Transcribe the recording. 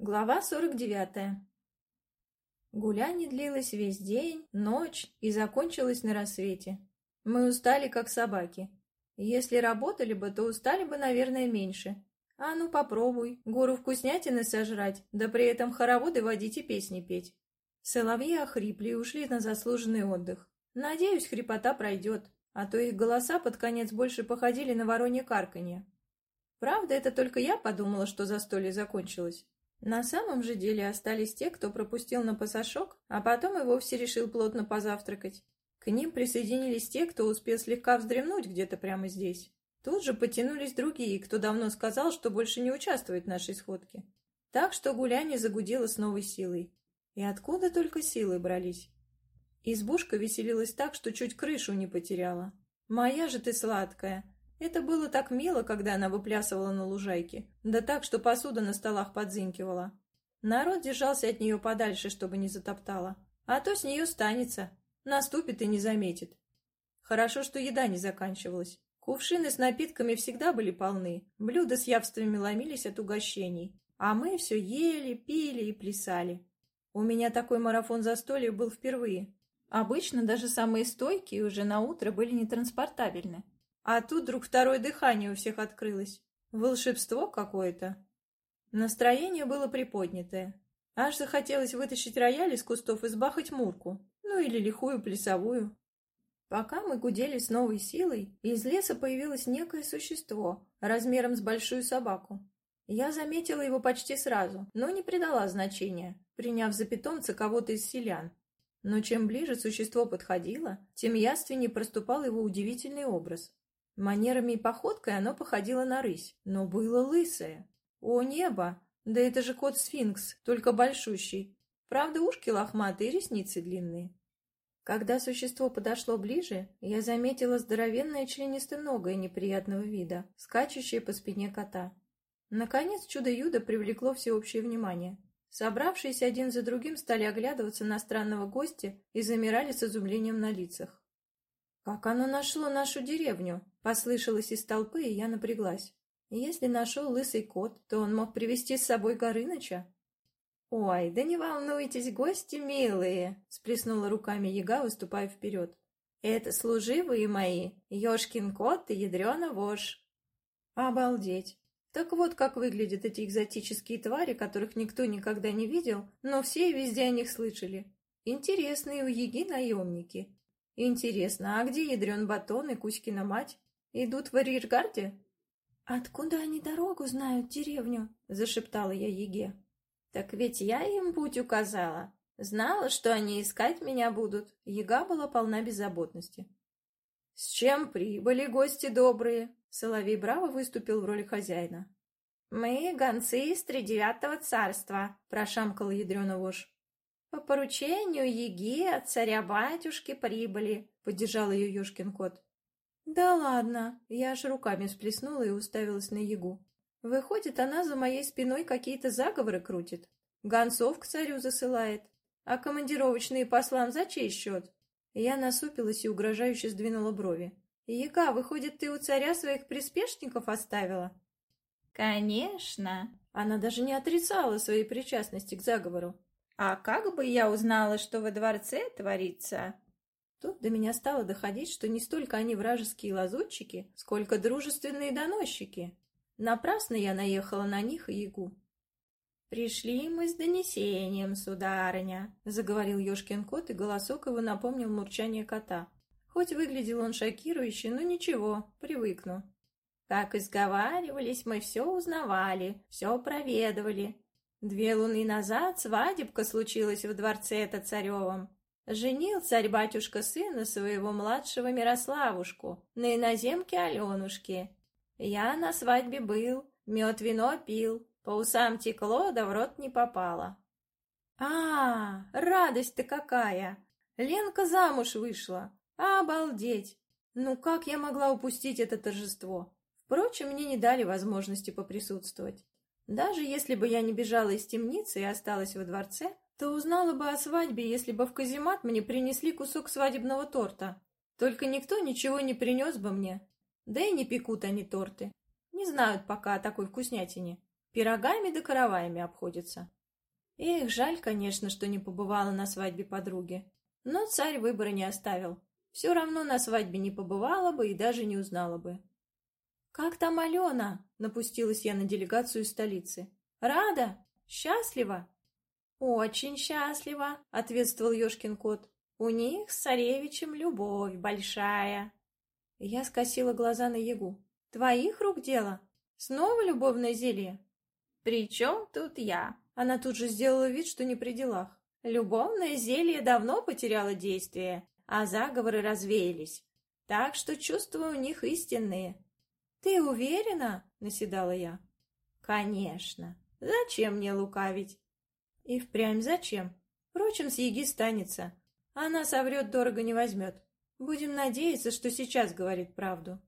Глава 49. Гуляние длилось весь день, ночь и закончилось на рассвете. Мы устали, как собаки. Если работали бы, то устали бы, наверное, меньше. А ну попробуй, гору вкуснятины сожрать, да при этом хороводы водить и песни петь. Соловьи охрипли и ушли на заслуженный отдых. Надеюсь, хрипота пройдет, а то их голоса под конец больше походили на воронье карканье. Правда, это только я подумала, что застолье закончилось. На самом же деле остались те, кто пропустил на пасашок, а потом и вовсе решил плотно позавтракать. К ним присоединились те, кто успел слегка вздремнуть где-то прямо здесь. Тут же потянулись другие, кто давно сказал, что больше не участвует в нашей сходке. Так что гуляние загудело с новой силой. И откуда только силы брались? Избушка веселилась так, что чуть крышу не потеряла. «Моя же ты сладкая!» Это было так мило, когда она выплясывала на лужайке, да так, что посуда на столах подзынкивала. Народ держался от нее подальше, чтобы не затоптала. А то с нее станется, наступит и не заметит. Хорошо, что еда не заканчивалась. Кувшины с напитками всегда были полны, блюда с явствами ломились от угощений. А мы все ели, пили и плясали. У меня такой марафон застолья был впервые. Обычно даже самые стойкие уже на утро были нетранспортабельны. А тут вдруг второе дыхание у всех открылось. Волшебство какое-то. Настроение было приподнятое. Аж захотелось вытащить рояль из кустов и сбахать мурку. Ну или лихую плясовую. Пока мы гудели с новой силой, из леса появилось некое существо, размером с большую собаку. Я заметила его почти сразу, но не придала значения, приняв за питомца кого-то из селян. Но чем ближе существо подходило, тем яственнее проступал его удивительный образ. Манерами и походкой оно походило на рысь, но было лысое. О, небо! Да это же кот-сфинкс, только большущий. Правда, ушки лохматые, ресницы длинные. Когда существо подошло ближе, я заметила здоровенное членистоногое неприятного вида, скачущее по спине кота. Наконец чудо-юдо привлекло всеобщее внимание. Собравшиеся один за другим стали оглядываться на странного гостя и замирали с изумлением на лицах. «Как оно нашло нашу деревню?» — послышалось из толпы, и я напряглась. «Если нашел лысый кот, то он мог привести с собой Горыныча?» «Ой, да не волнуйтесь, гости милые!» — сплеснула руками яга, выступая вперед. «Это служивые мои, Ёшкин кот и ядрёна вошь!» «Обалдеть! Так вот, как выглядят эти экзотические твари, которых никто никогда не видел, но все везде о них слышали. Интересные у яги наемники. Интересно, а где ядрен батон и Кузькина мать? Идут в арьергарде? Откуда они дорогу знают, деревню? Зашептала я Еге. Так ведь я им путь указала. Знала, что они искать меня будут. Ега была полна беззаботности. «С чем прибыли гости добрые?» Соловей Браво выступил в роли хозяина. «Мы гонцы из тридевятого царства», — прошамкал ядрёна вошь. «По поручению Еги от царя-батюшки прибыли», — поддержал ее Ёшкин кот. «Да ладно!» — я аж руками всплеснула и уставилась на Егу. «Выходит, она за моей спиной какие-то заговоры крутит, гонцов к царю засылает, а командировочные послам за чей счет?» Я насупилась и угрожающе сдвинула брови. «Яга, выходит, ты у царя своих приспешников оставила?» «Конечно!» Она даже не отрицала своей причастности к заговору. А как бы я узнала, что во дворце творится? Тут до меня стало доходить, что не столько они вражеские лазутчики, сколько дружественные доносчики. Напрасно я наехала на них и ягу. «Пришли мы с донесением, сударыня», — заговорил Ёшкин кот, и голосок его напомнил мурчание кота. Хоть выглядел он шокирующе, но ничего, привыкну. Как изговаривались, мы все узнавали, все проведывали, Две луны назад свадебка случилась в дворце это царевом. Женил царь-батюшка сына своего младшего Мирославушку на иноземке Аленушке. Я на свадьбе был, мед вино пил, по усам текло, да в рот не попало. А, радость-то какая! Ленка замуж вышла. Обалдеть! Ну как я могла упустить это торжество? Впрочем, мне не дали возможности поприсутствовать. Даже если бы я не бежала из темницы и осталась во дворце, то узнала бы о свадьбе, если бы в каземат мне принесли кусок свадебного торта. Только никто ничего не принес бы мне. Да и не пекут они торты. Не знают пока о такой вкуснятине. Пирогами да караваями обходится. Эх, жаль, конечно, что не побывала на свадьбе подруги. Но царь выбора не оставил. Все равно на свадьбе не побывала бы и даже не узнала бы. «Как там Алена?» — напустилась я на делегацию из столицы. «Рада? Счастлива?» «Очень счастлива», — ответствовал Ёшкин кот. «У них с царевичем любовь большая». Я скосила глаза на Ягу. «Твоих рук дело? Снова любовное зелье?» «При чем тут я?» Она тут же сделала вид, что не при делах. Любовное зелье давно потеряло действие, а заговоры развеялись. Так что чувства у них истинные. «Ты уверена?» — наседала я. «Конечно. Зачем мне лукавить?» «И впрямь зачем? Впрочем, с Еги станется. Она соврет, дорого не возьмет. Будем надеяться, что сейчас говорит правду».